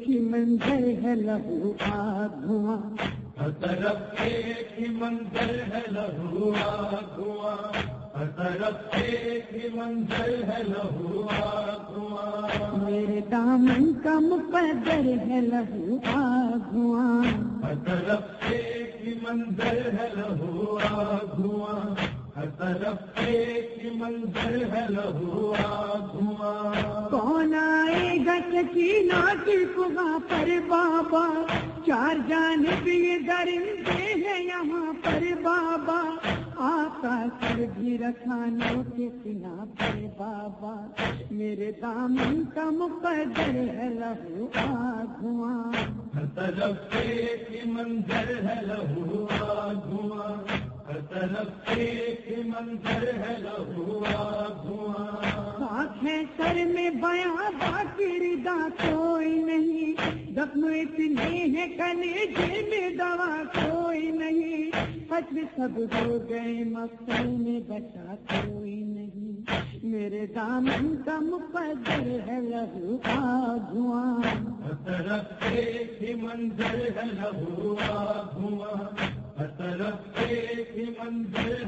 ہی منظر ہے لہو آگ دھواں ایک ہی منظر ہے لہو دھواں ایک ہی منظر ہے لہو دھواں میرے دامن کا مقدر ہے لہو آگ دھواں ہی منظر ہے لہو دھواں ہر طرف ایک منظر ہے لہو دھواں کون آئے گا سکینہ کی کہاں پر بابا؟ چار جانب یہ درندے ہیں یہاں پر بابا۔ آقا سر بھی رکھانوں کے سنا پر بابا۔ میرے دامن کا مقدر ہے لہو آگ دھواں ہر طرف ایک منظر ہے لہو منظر ہے دھواں ہے سر میں بیاں باقی ردا کوئی نہیں۔ زخم اتنے ہیں کلیجے میں دوا کوئی نہیں۔ حجر سب ہو گئے مقصد میں بچا کوئی نہیں۔ میرے دامن کا مقدر ہے لہو آ دھواں منظر ہے لہو دھواں ہر طرف ایک ہی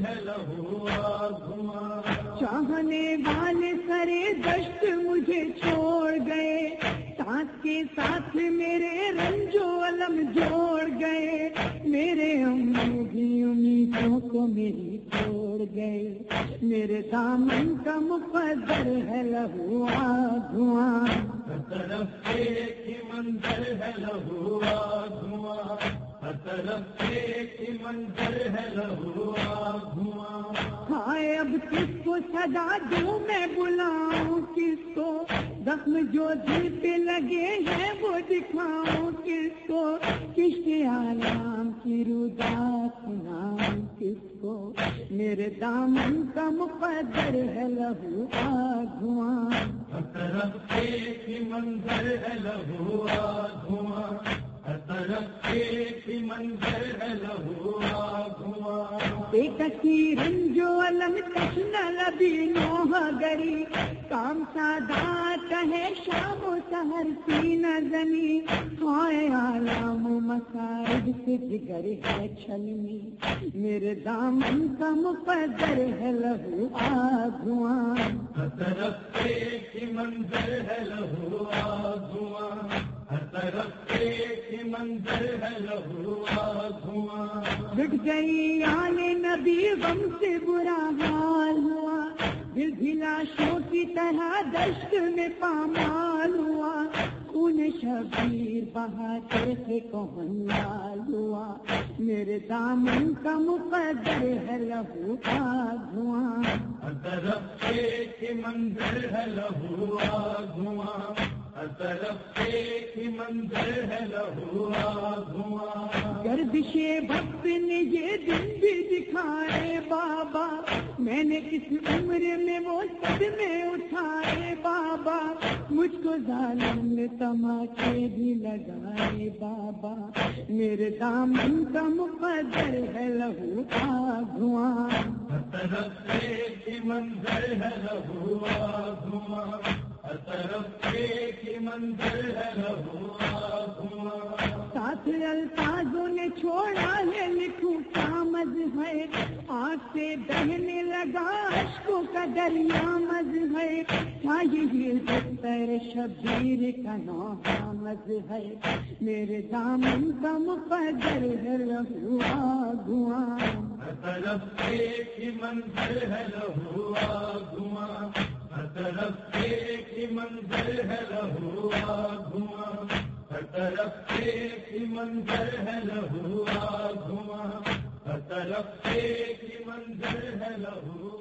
ہے لہو دھواں چاہنے والے سرے دشت مجھے چھوڑ گئے ساتھ کے ساتھ میرے رنجو علم جوڑ گئے۔ میرے امی بھی امیدوں کو میری چھوڑ گئے۔ میرے دامن کا مقدر ہے لہو آ دھواں طرف ایک منظر ہے لہو دھواں ہر طرف ایک منظر ہے لہو دھواں ہائے، اب کس کو سجا دوں میں بلاؤں؟ کس کو زخم جو دل پہ لگے ہیں وہ دکھاؤں؟ کس کو کس کے آرام کی ردا سناؤں؟ کس کو میرے دامن کا مقدر ہے لہو آ دھواں ہر طرف ایک ہی منظر ہے لہوا دھواں ہر طرف ایک ہی منظر ہے لہوا دھواں ایک کی رنجو علم تشنا لبی نوح گری۔ کام سادات ہے شام و سہر سی نزنی ہائے عالم و مسائب سے جگر ہے چھلنی میرے دامن کا مقدر ہے لہو آ دھواں ہر طرف ایک منظر ہے لہو دھواں منظر ہے لٹ گئی آنے نبی غم سے برا حال ہوا۔ دل بھی لاشوں کی طرح دشت میں پامال ہوا۔ خون شبیر بہاتے سے کون لال ہوا میرے دامن کا مقدر ہے لہو کا دھواں۔ طرف ایک منظر ہے لہو دھواں۔ طرف ایک منظر ہے لہو دھواں۔ گردش وقت نے یہ دن بھی دکھائے بابا۔ میں نے کس عمر میں وہ سب میں اٹھائے بابا مجھ کو ظالم نے تماچے بھی لگائے بابا۔ میرے دامن کا مقدر ہے لہو کا دھواں۔ ہر طرف ایک ہی منظر ہے لہو دھواں۔ ہر طرف ایک ہی منظر ہے لہو دھواں۔ ساتھ الفاظوں نے چھوڑا ہے لکھوں کامز ہے آنکھ سے بہنے لگا کا دریا مز ہے۔ ماہی پر شبیر کا نامز ہے۔ میرے دامن کا مقدر ہے، لہو دھواں طرف ایک ہی منظر ہے، لہو دھواں ہر طرف ایک ہی منظر ہے، لہو دھواں ہر طرف ایک ہی منظر ہے، لہو دھواں ہر طرف ایک ہی منظر ہے، لہو